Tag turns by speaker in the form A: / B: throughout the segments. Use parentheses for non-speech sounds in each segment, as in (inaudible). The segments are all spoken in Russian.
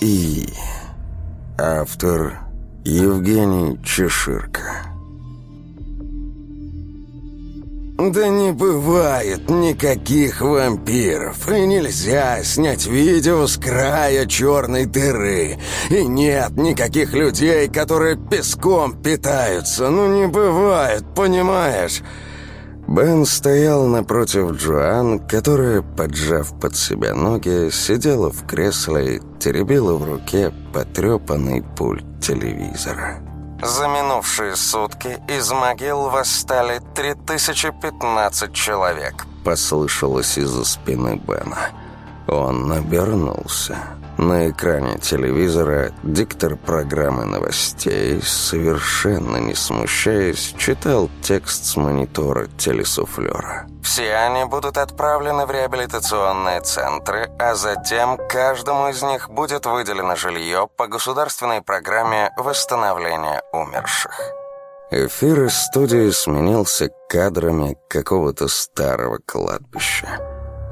A: И. Автор Евгений Чеширко.
B: Да не бывает никаких вампиров, и нельзя снять видео с края черной дыры. И нет никаких людей, которые песком питаются. Ну не бывает, понимаешь?
A: Бен стоял напротив Джоан, которая, поджав под себя ноги, сидела в кресле и теребила в руке потрепанный пульт телевизора.
C: За минувшие сутки из могил восстали 3015 человек.
A: Послышалось из-за спины Бена. Он обернулся. На экране телевизора диктор программы новостей, совершенно не смущаясь, читал текст с монитора телесуфлера.
C: Все они будут отправлены в реабилитационные центры, а затем каждому из них будет выделено жилье по государственной программе восстановления умерших.
A: Эфир из студии сменился кадрами какого-то старого кладбища.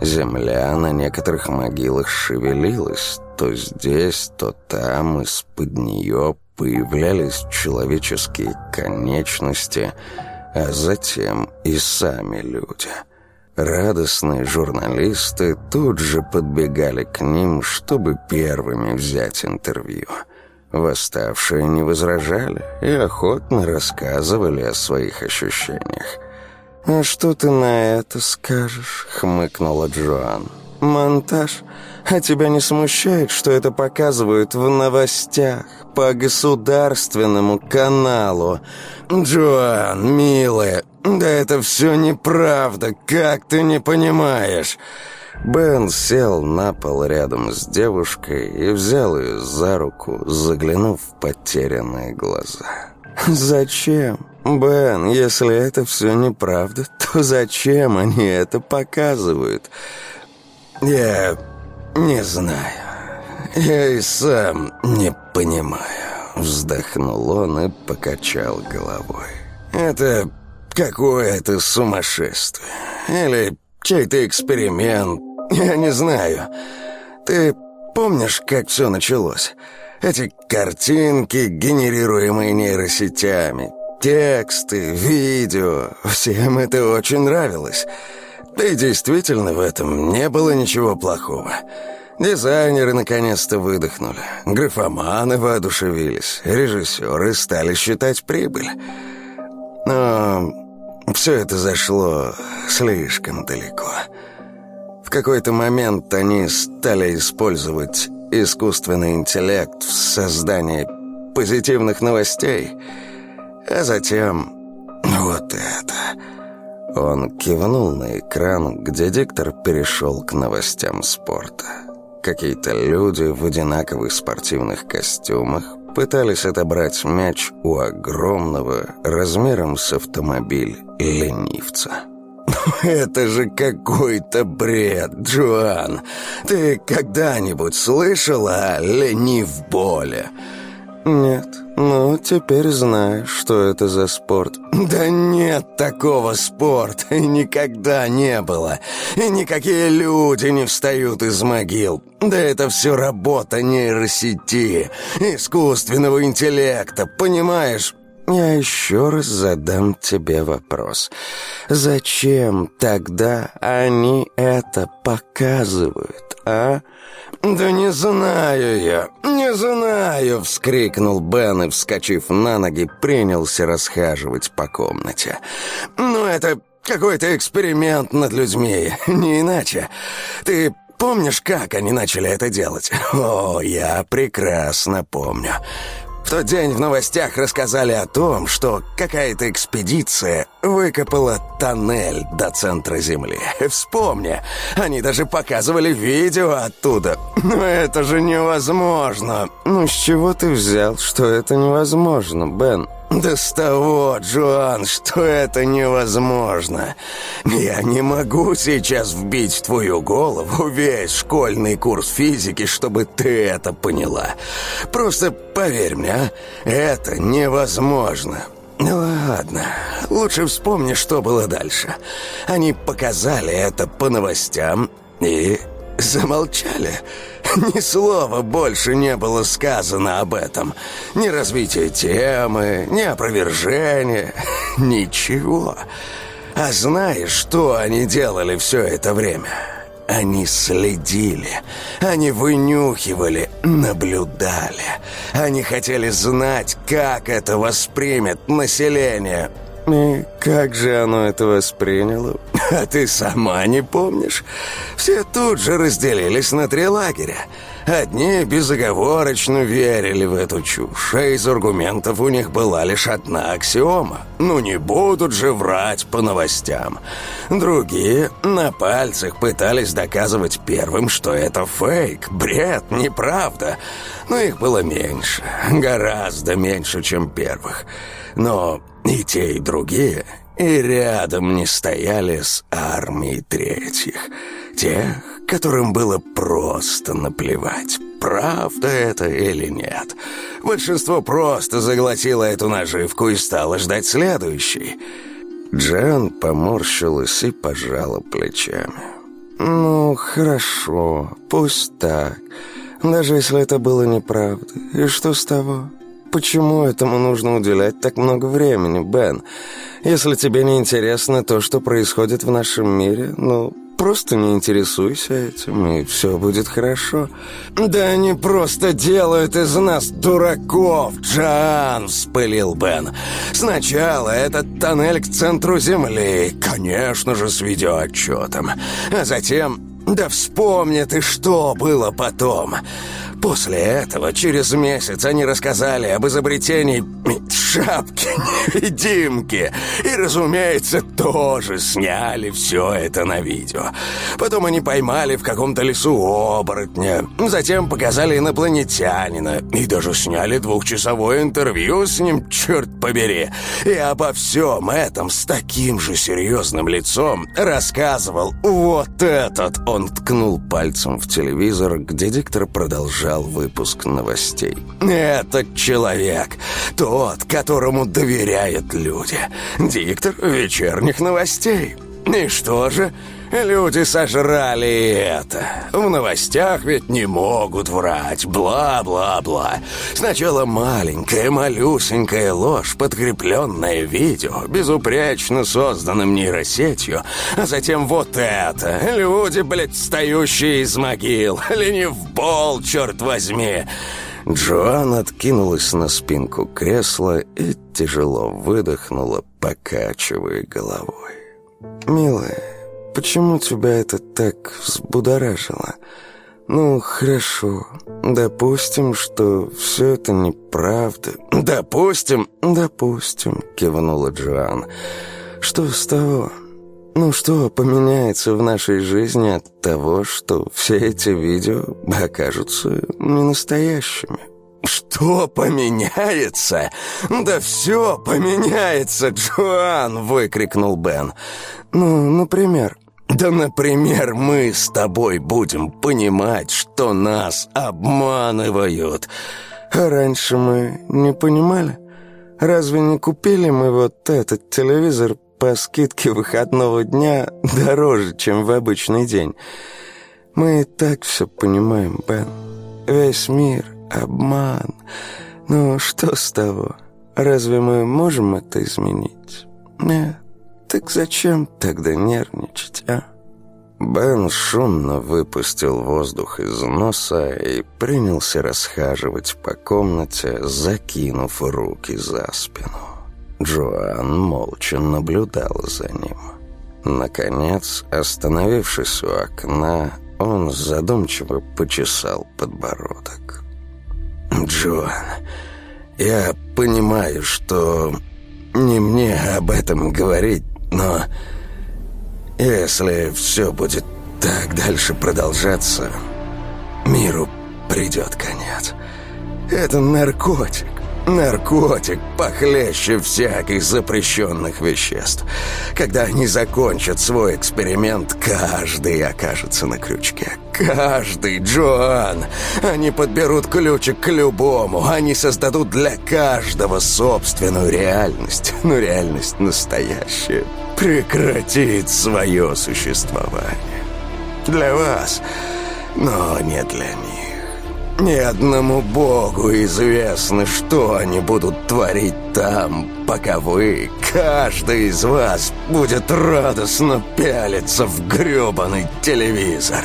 A: Земля на некоторых могилах шевелилась, то здесь, то там из-под нее появлялись человеческие конечности, а затем и сами люди. Радостные журналисты тут же подбегали к ним, чтобы первыми взять интервью. Восставшие не возражали и охотно рассказывали о своих ощущениях. «А что ты на это скажешь?» — хмыкнула Джоан. «Монтаж? А тебя не смущает, что это показывают в новостях по государственному каналу?
B: Джоан, милая, да это все неправда, как ты не понимаешь?»
A: Бен сел на пол рядом с девушкой и взял ее за руку, заглянув в потерянные глаза.
B: «Зачем?» «Бен, если это все неправда, то зачем они это показывают?» «Я не знаю. Я и сам не понимаю». Вздохнул он и покачал головой. «Это какое-то сумасшествие. Или чей-то эксперимент. Я не знаю. Ты помнишь, как все началось?» Эти картинки, генерируемые нейросетями, Тексты, видео, всем это очень нравилось. Да и действительно в этом не было ничего плохого. Дизайнеры наконец-то выдохнули, графоманы воодушевились, режиссеры стали считать прибыль. Но все это зашло слишком далеко. В какой-то момент они стали использовать искусственный интеллект в создании позитивных новостей — а затем.
A: Он кивнул на экран, где диктор перешел к новостям спорта. Какие-то люди в одинаковых спортивных костюмах пытались отобрать мяч у огромного, размером с автомобиль, ленивца.
B: «Это же какой-то бред, Джоан! Ты когда-нибудь слышала о ленив боли?»
A: «Нет, ну, теперь знаешь, что это за спорт». (laughs)
B: «Да нет такого спорта, и никогда не было. И никакие люди не встают из могил. Да это все работа нейросети, искусственного интеллекта, понимаешь?»
A: «Я еще раз задам тебе вопрос. Зачем тогда они это показывают, а?»
B: «Да не знаю я, не знаю!» — вскрикнул Бен и, вскочив на ноги, принялся расхаживать по комнате. «Ну, это какой-то эксперимент над людьми, (laughs) не иначе. Ты помнишь, как они начали это делать? (laughs) О, я прекрасно помню. В тот день в новостях рассказали о том, что какая-то экспедиция выкопала тоннель до центра Земли. Вспомни, они даже показывали видео оттуда. Но это же невозможно.
A: Ну, с чего ты взял, что это невозможно, Бен?
B: «Да с того, Джоан, что это невозможно. Я не могу сейчас вбить в твою голову весь школьный курс физики, чтобы ты это поняла. Просто поверь мне, а, это невозможно». Ну ладно, лучше вспомни, что было дальше. Они показали это по новостям и замолчали. (laughs) Ни слова больше не было сказано об этом. Ни развития темы, ни опровержения, (laughs) ничего. А знаешь, что они делали все это время? Они следили, они вынюхивали, наблюдали. Они хотели знать, как это воспримет население. И как же оно это восприняло? (laughs) А ты сама не помнишь? Все тут же разделились на три лагеря. Одни безоговорочно верили в эту чушь, а из аргументов у них была лишь одна аксиома. Ну не будут же врать по новостям. Другие на пальцах пытались доказывать первым, что это фейк, бред, неправда. Но их было меньше, гораздо меньше, чем первых. Но и те, и другие и рядом не стояли с армией третьих. Тех, которым было просто наплевать, правда это или нет. Большинство просто заглотило эту наживку и стало ждать следующей. Джан поморщилась и пожала плечами. «Ну, хорошо, пусть так. Даже если это было неправда. И что с того?» Почему этому нужно уделять так много времени, Бен? Если тебе не интересно то, что происходит в нашем мире, ну, просто не интересуйся этим, и все будет хорошо. Да они просто делают из нас дураков, Джан, вспылил Бен. Сначала этот тоннель к центру Земли, конечно же, с видеоотчетом. А затем... Да вспомни ты, что было потом. После этого, через месяц, они рассказали об изобретении шапки-невидимки. (laughs) И, разумеется, тоже сняли все это на видео. Потом они поймали в каком-то лесу оборотня. Затем показали инопланетянина. И даже сняли двухчасовое интервью с ним, черт побери. И обо всем этом с таким же серьезным лицом рассказывал вот этот. Он ткнул пальцем в телевизор, где диктор продолжал выпуск новостей. «Этот человек, тот, которому доверяют люди. Диктор вечерних новостей. И что же?» Люди сожрали это. В новостях ведь не могут врать. Бла-бла-бла. Сначала маленькая, малюсенькая ложь, подкрепленная видео, безупречно созданным нейросетью, а затем вот это. Люди, блядь, встающие из могил. Ленив бол, черт возьми. Джоан откинулась на спинку кресла и тяжело выдохнула, покачивая головой. «Милая, почему тебя это так взбудоражило? Ну, хорошо. Допустим, что все это неправда. Допустим, допустим, кивнула Джоан. Что с того? Ну что поменяется в нашей жизни от того, что все эти видео окажутся ненастоящими? «Что поменяется? Да все поменяется, Джоан!» — выкрикнул Бен. «Ну, например...» Да, например, мы с тобой будем понимать, что нас обманывают. А раньше мы не понимали. Разве не купили мы вот этот телевизор по скидке выходного дня дороже, чем в обычный день? Мы и так все понимаем, Бен. Весь мир — обман. Ну, что с того? Разве мы можем это изменить? Нет. Так зачем тогда нервничать, а? Бен шумно выпустил воздух из носа и принялся расхаживать по комнате, закинув руки за спину. Джоан молча наблюдала за ним. Наконец, остановившись у окна, он задумчиво почесал подбородок. «Джоан, я понимаю, что не мне об этом говорить, но если все будет так дальше продолжаться, миру придет конец. Это наркотик. Наркотик похлеще всяких запрещенных веществ. Когда они закончат свой эксперимент, каждый окажется на крючке. Каждый, Джоан. Они подберут ключик к любому. Они создадут для каждого собственную реальность. Но реальность настоящая прекратит свое существование. Для вас но не для них. Ни одному богу известно, что они будут творить там, пока вы, каждый из вас, будет радостно пялиться в грёбаный телевизор.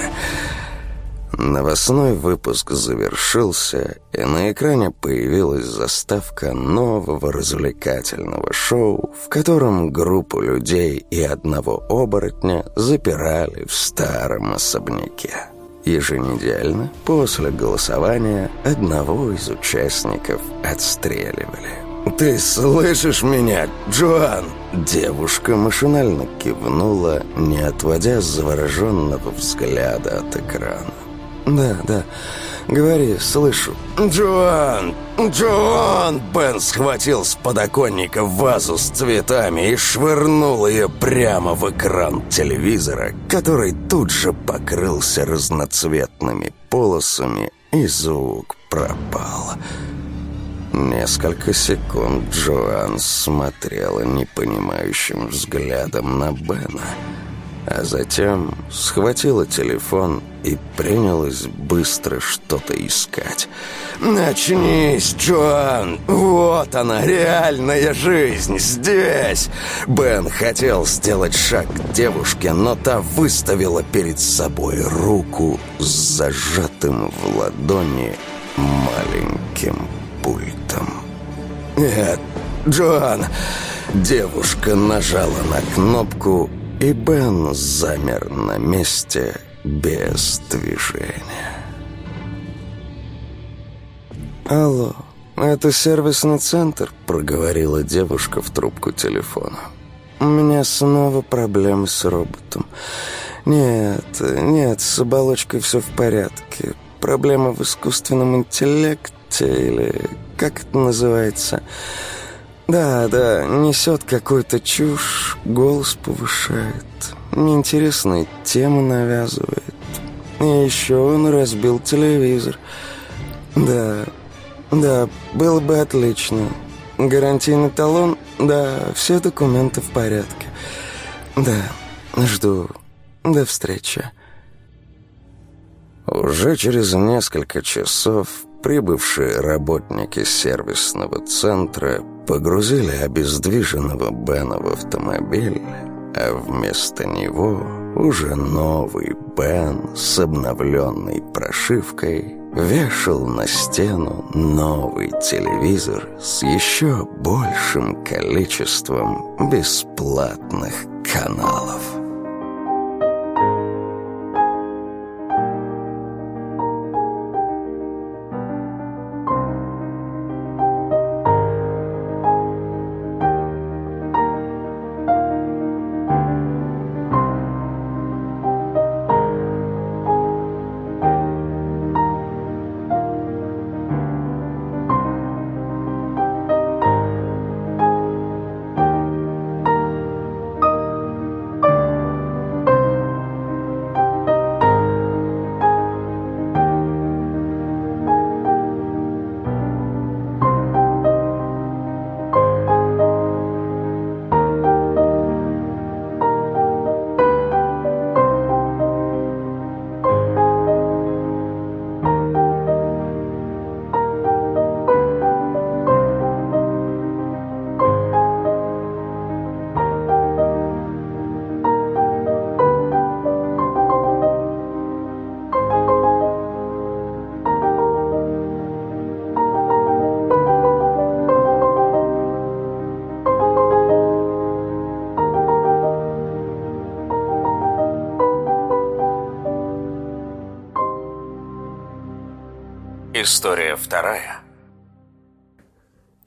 B: Новостной выпуск завершился, и на экране появилась заставка нового развлекательного шоу, в котором группу людей и одного оборотня запирали в старом особняке. Еженедельно, после голосования, одного из участников отстреливали. «Ты слышишь меня, Джоан?» Девушка машинально кивнула, не отводя завороженного взгляда от экрана. «Да, да, говори, слышу». «Джоан! Джоан!» Бен схватил с подоконника вазу с цветами и швырнул ее прямо в экран телевизора, который тут же покрылся разноцветными полосами, и звук пропал. Несколько секунд Джоан смотрела непонимающим взглядом на Бена – а затем схватила телефон и принялась быстро что-то искать. «Начнись, Джоан! Вот она, реальная жизнь, здесь!» Бен хотел сделать шаг к девушке, но та выставила перед собой руку с зажатым в ладони маленьким пультом. «Нет, Джоан!» Девушка нажала на кнопку и Бен замер на месте без движения. «Алло, это сервисный центр», — проговорила девушка в трубку телефона. «У меня снова проблемы с роботом. Нет, нет, с оболочкой все в порядке. Проблема в искусственном интеллекте или... как это называется?» Да, да, несет какую-то чушь, голос повышает, неинтересные темы навязывает. И еще он разбил телевизор. Да, да, было бы отлично. Гарантийный талон, да, все документы в порядке. Да, жду. До встречи.
A: Уже через несколько часов прибывшие работники сервисного центра погрузили обездвиженного Бена в автомобиль, а вместо него уже новый Бен с обновленной прошивкой вешал на стену новый телевизор с еще большим количеством бесплатных каналов.
C: История вторая.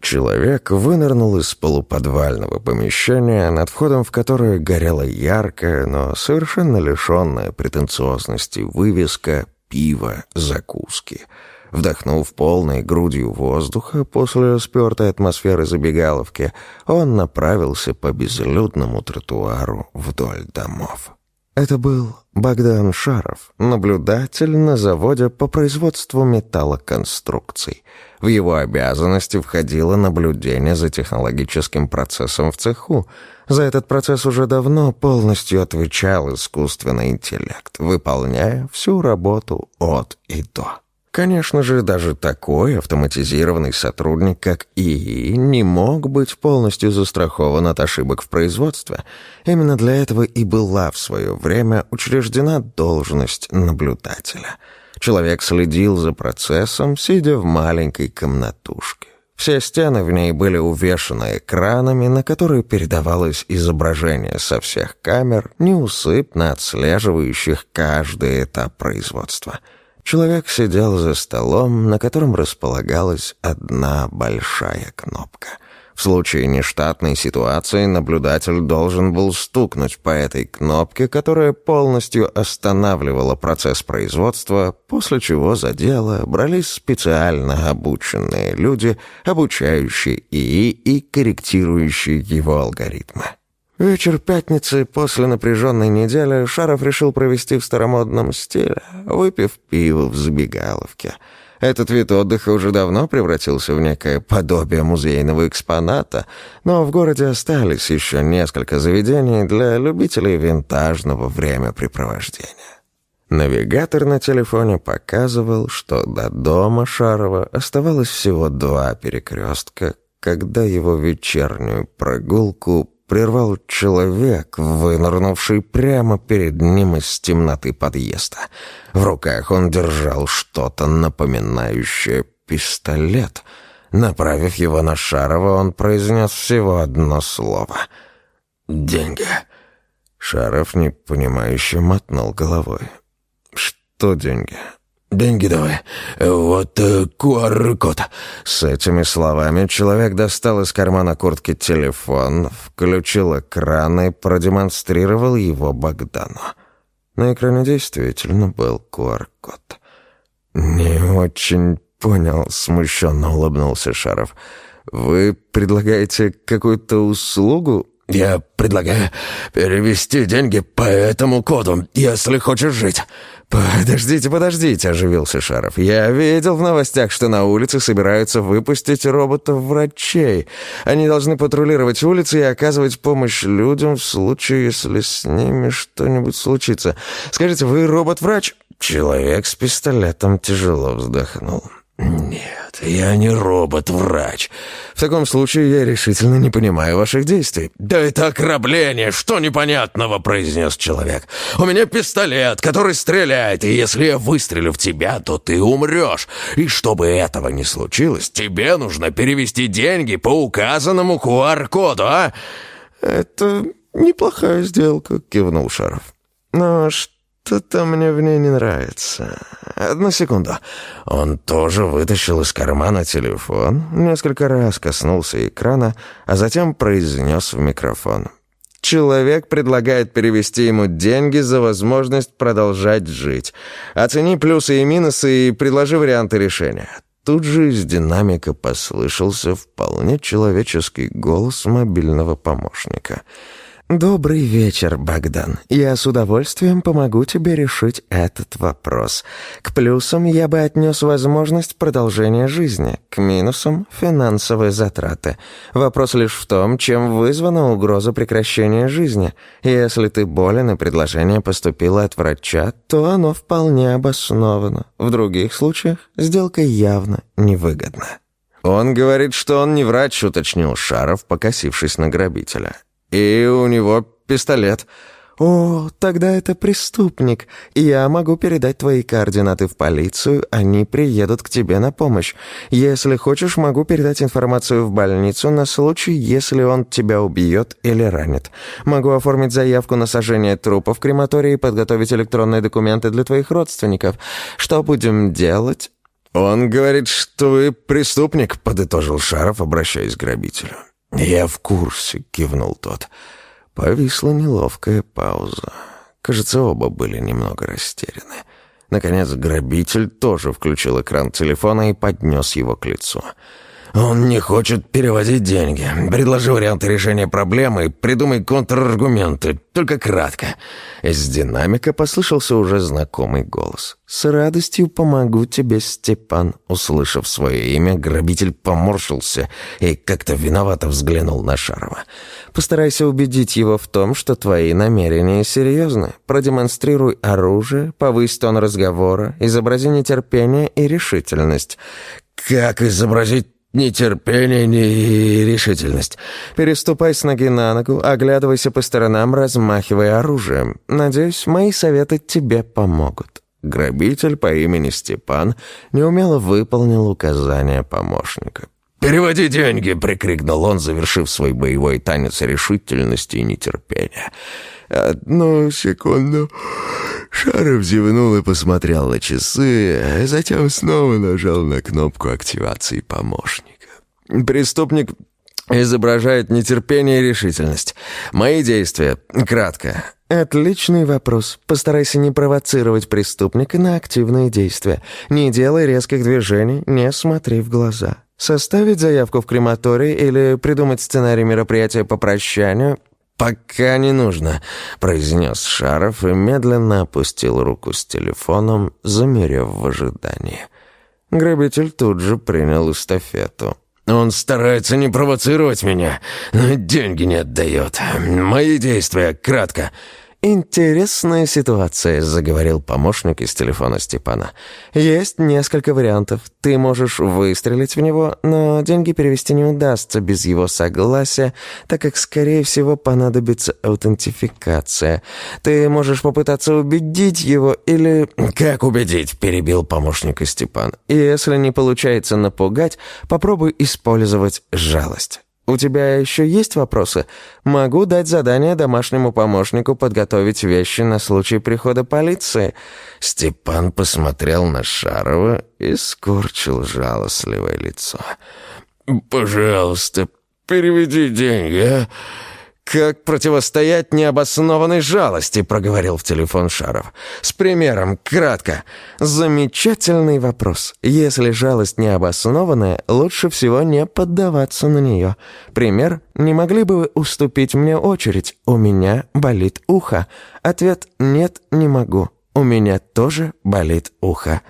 A: Человек вынырнул из полуподвального помещения, над входом в которое горела яркая, но совершенно лишенная претенциозности вывеска «Пиво, закуски». Вдохнув полной грудью воздуха после спертой атмосферы забегаловки, он направился по безлюдному тротуару вдоль домов. Это был Богдан Шаров, наблюдатель на заводе по производству металлоконструкций. В его обязанности входило наблюдение за технологическим процессом в цеху. За этот процесс уже давно полностью отвечал искусственный интеллект, выполняя всю работу от и до. Конечно же, даже такой автоматизированный сотрудник, как ИИ, не мог быть полностью застрахован от ошибок в производстве. Именно для этого и была в свое время учреждена должность наблюдателя. Человек следил за процессом, сидя в маленькой комнатушке. Все стены в ней были увешаны экранами, на которые передавалось изображение со всех камер, неусыпно отслеживающих каждый этап производства — Человек сидел за столом, на котором располагалась одна большая кнопка. В случае нештатной ситуации наблюдатель должен был стукнуть по этой кнопке, которая полностью останавливала процесс производства, после чего за дело брались специально обученные люди, обучающие ИИ и корректирующие его алгоритмы. Вечер пятницы после напряженной недели Шаров решил провести в старомодном стиле, выпив пиво в забегаловке. Этот вид отдыха уже давно превратился в некое подобие музейного экспоната, но в городе остались еще несколько заведений для любителей винтажного времяпрепровождения. Навигатор на телефоне показывал, что до дома Шарова оставалось всего два перекрестка, когда его вечернюю прогулку прервал человек, вынырнувший прямо перед ним из темноты подъезда. В руках он держал что-то напоминающее пистолет. Направив его на Шарова, он произнес всего одно слово. «Деньги». Шаров непонимающе мотнул головой. «Что деньги?» «Деньги давай. Вот э, QR-код». С этими словами человек достал из кармана куртки телефон, включил экран и продемонстрировал его Богдану. На экране действительно был QR-код. «Не очень понял», — смущенно улыбнулся Шаров. «Вы предлагаете какую-то услугу?» «Я предлагаю перевести деньги по этому коду, если хочешь жить». «Подождите, подождите», — оживился Шаров. «Я видел в новостях, что на улице собираются выпустить роботов-врачей. Они должны патрулировать улицы и оказывать помощь людям в случае, если с ними что-нибудь случится. Скажите, вы робот-врач?» Человек с пистолетом тяжело вздохнул. «Нет, я не робот-врач. В таком случае я решительно не понимаю ваших действий».
B: «Да это ограбление! Что непонятного?» — произнес человек. «У меня пистолет, который стреляет, и если я выстрелю в тебя, то ты умрешь. И чтобы этого не случилось, тебе нужно перевести деньги по указанному QR-коду, а?»
A: «Это неплохая сделка», — кивнул Шаров. «Но что?» Что-то мне в ней не нравится. Одну секунду. Он тоже вытащил из кармана телефон, несколько раз коснулся экрана, а затем произнес в микрофон. Человек предлагает перевести ему деньги за возможность продолжать жить. Оцени плюсы и минусы и предложи варианты решения. Тут же из динамика послышался вполне человеческий голос мобильного помощника — «Добрый вечер, Богдан. Я с удовольствием помогу тебе решить этот вопрос. К плюсам я бы отнес возможность продолжения жизни, к минусам — финансовые затраты. Вопрос лишь в том, чем вызвана угроза прекращения жизни. Если ты болен и предложение поступило от врача, то оно вполне обосновано. В других случаях сделка явно невыгодна». «Он говорит, что он не врач», — уточнил Шаров, покосившись на грабителя. И у него пистолет. «О, тогда это преступник. Я могу передать твои координаты в полицию, они приедут к тебе на помощь. Если хочешь, могу передать информацию в больницу на случай, если он тебя убьет или ранит. Могу оформить заявку на сожжение трупа в крематории и подготовить электронные документы для твоих родственников. Что будем делать?»
B: «Он говорит, что вы преступник», — подытожил Шаров, обращаясь к грабителю.
A: «Я в курсе», — кивнул тот. Повисла неловкая пауза. Кажется, оба были немного растеряны. Наконец, грабитель тоже включил экран телефона и поднес его к лицу.
B: Он не хочет переводить деньги. Предложи варианты решения проблемы, придумай контраргументы, только кратко». Из динамика послышался уже знакомый голос. «С радостью помогу тебе, Степан». Услышав свое имя, грабитель поморщился и как-то виновато взглянул на Шарова. «Постарайся убедить его в том, что твои намерения серьезны. Продемонстрируй оружие, повысь тон разговора, изобрази нетерпение и решительность».
A: «Как изобразить ни терпение, ни решительность.
B: Переступай с ноги на ногу, оглядывайся по сторонам, размахивая оружием. Надеюсь, мои советы тебе помогут». Грабитель по имени Степан неумело выполнил указания помощника.
A: «Переводи деньги!» — прикрикнул он, завершив свой боевой танец решительности и нетерпения.
B: «Одну секунду...» Шаров зевнул и посмотрел на часы, а затем снова нажал на кнопку активации помощника. Преступник изображает нетерпение и решительность. Мои действия. Кратко. Отличный вопрос. Постарайся не провоцировать преступника на активные действия. Не делай резких движений, не смотри в глаза. Составить заявку в крематорий или придумать сценарий мероприятия по прощанию «Пока не нужно», — произнес Шаров и медленно опустил руку с телефоном, замерев в ожидании. Грабитель тут же принял эстафету.
A: «Он старается не провоцировать меня, но деньги не отдает. Мои действия, кратко».
B: «Интересная ситуация», — заговорил помощник из телефона Степана. «Есть несколько вариантов. Ты можешь выстрелить в него, но деньги перевести не удастся без его согласия, так как, скорее всего, понадобится аутентификация. Ты можешь попытаться убедить его или...»
A: «Как убедить?» — перебил помощника Степан.
B: «Если не получается напугать, попробуй использовать жалость». «У тебя еще есть вопросы? Могу дать задание домашнему помощнику подготовить вещи на случай прихода полиции».
A: Степан посмотрел на Шарова и скорчил жалостливое лицо. «Пожалуйста, переведи деньги, а?
B: «Как противостоять необоснованной жалости?» — проговорил в телефон Шаров. «С примером, кратко. Замечательный вопрос. Если жалость необоснованная, лучше всего не поддаваться на нее. Пример. Не могли бы вы уступить мне очередь? У меня болит ухо. Ответ «нет, не могу». У меня тоже болит ухо.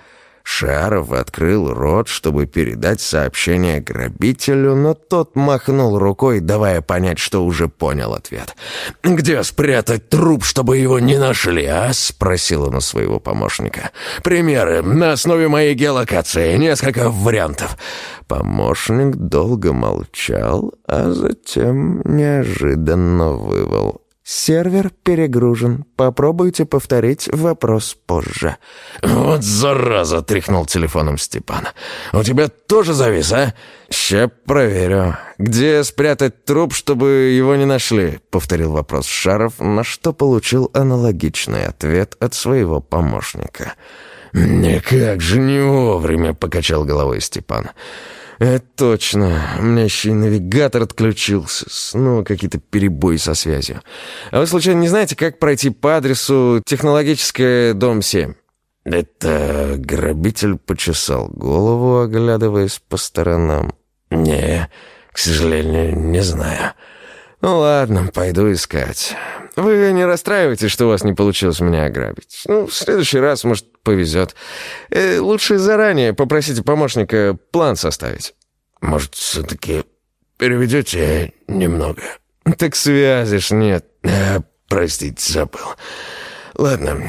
A: Шаров открыл рот, чтобы передать сообщение грабителю, но тот махнул рукой, давая понять, что уже понял ответ. «Где спрятать труп, чтобы его не нашли, а?» — спросил он у своего помощника. «Примеры. На основе моей геолокации. Несколько вариантов».
B: Помощник долго молчал, а затем неожиданно вывел. «Сервер перегружен. Попробуйте повторить вопрос позже».
A: «Вот зараза!» — тряхнул телефоном Степан. «У тебя тоже завис, а?»
B: «Ща проверю. Где спрятать труп, чтобы его не нашли?» — повторил вопрос Шаров, на что получил аналогичный ответ от своего помощника.
A: «Никак же не вовремя!» — покачал головой Степан. «Степан».
B: «Это точно. У меня еще и навигатор отключился. Снова какие-то перебои со связью. А вы, случайно, не знаете, как пройти по адресу Технологическая, дом 7?»
A: Это грабитель почесал голову, оглядываясь по сторонам. «Не, к сожалению, не знаю».
B: «Ну ладно, пойду искать. Вы не расстраивайтесь, что у вас не получилось меня ограбить. Ну, в следующий раз, может, повезет. Э, лучше заранее попросите помощника план составить».
A: «Может, все-таки переведете немного?»
B: «Так связи ж нет».
A: А, «Простите, забыл. Ладно,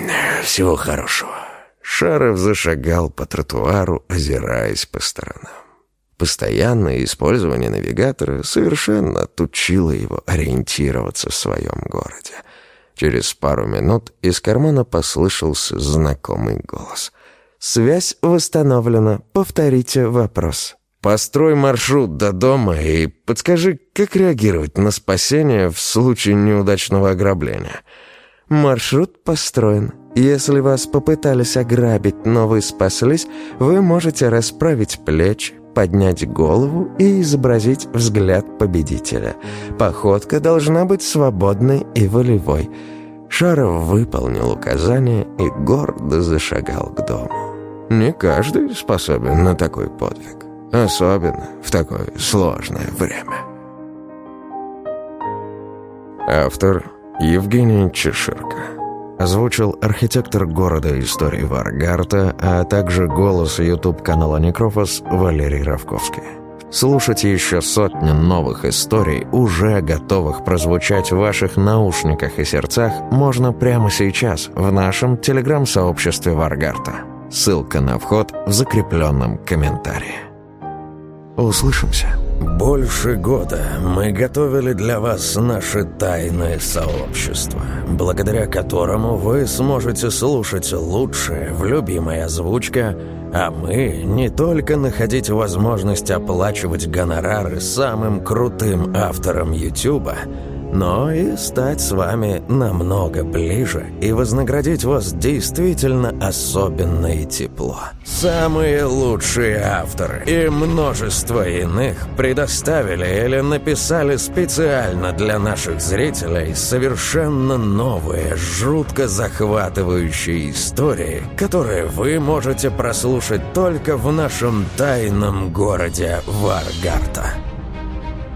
A: всего хорошего».
B: Шаров зашагал по тротуару, озираясь по сторонам. Постоянное использование навигатора совершенно отучило его ориентироваться в своем городе. Через пару минут из кармана послышался знакомый голос. «Связь восстановлена. Повторите вопрос». «Построй маршрут до дома и подскажи, как реагировать на спасение в случае неудачного ограбления». «Маршрут построен. Если вас попытались ограбить, но вы спаслись, вы можете расправить плечи, поднять голову и изобразить взгляд победителя. Походка должна быть свободной и волевой. Шаров выполнил указание и гордо зашагал к дому. Не каждый способен на такой подвиг.
D: особенно в такое сложное время.
A: Автор Евгений Чеширко. Озвучил архитектор города истории Варгарта, а также голос YouTube-канала Некрофос Валерий Равковский. Слушайте еще сотни новых историй, уже готовых прозвучать в ваших наушниках и сердцах, можно прямо сейчас в нашем телеграм-сообществе Варгарта. Ссылка на вход в закрепленном комментарии. Услышимся.
B: Больше года мы готовили для вас наше тайное сообщество, благодаря которому вы сможете слушать лучшее в любимой озвучке, а мы не только находить возможность оплачивать гонорары самым крутым авторам Ютуба, но и стать с вами намного ближе и вознаградить вас действительно особенно и тепло. Самые лучшие авторы и множество иных предоставили или написали специально для наших зрителей совершенно новые, жутко захватывающие истории, которые вы можете прослушать только в нашем тайном городе Варгарта.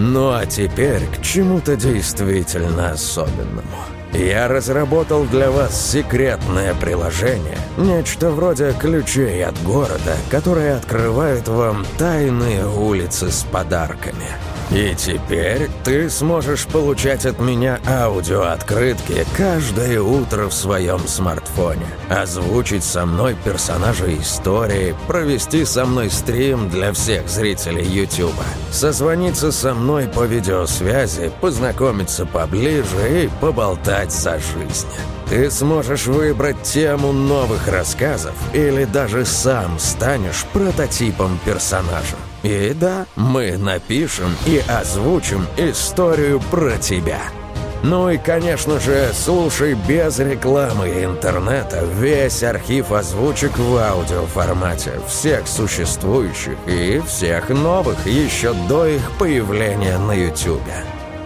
B: Ну а теперь к чему-то действительно особенному. Я разработал для вас секретное приложение, нечто вроде ключей от города, которое открывает вам тайные улицы с подарками. И теперь ты сможешь получать от меня аудиооткрытки каждое утро в своем смартфоне, озвучить со мной персонажей истории, провести со мной стрим для всех зрителей Ютуба, созвониться со мной по видеосвязи, познакомиться поближе и поболтать за жизнь. Ты сможешь выбрать тему новых рассказов или даже сам станешь прототипом персонажа. И да, мы напишем и озвучим историю про тебя. Ну и, конечно же, слушай без рекламы интернета весь архив озвучек в аудиоформате всех существующих и всех новых еще до их появления на Ютубе.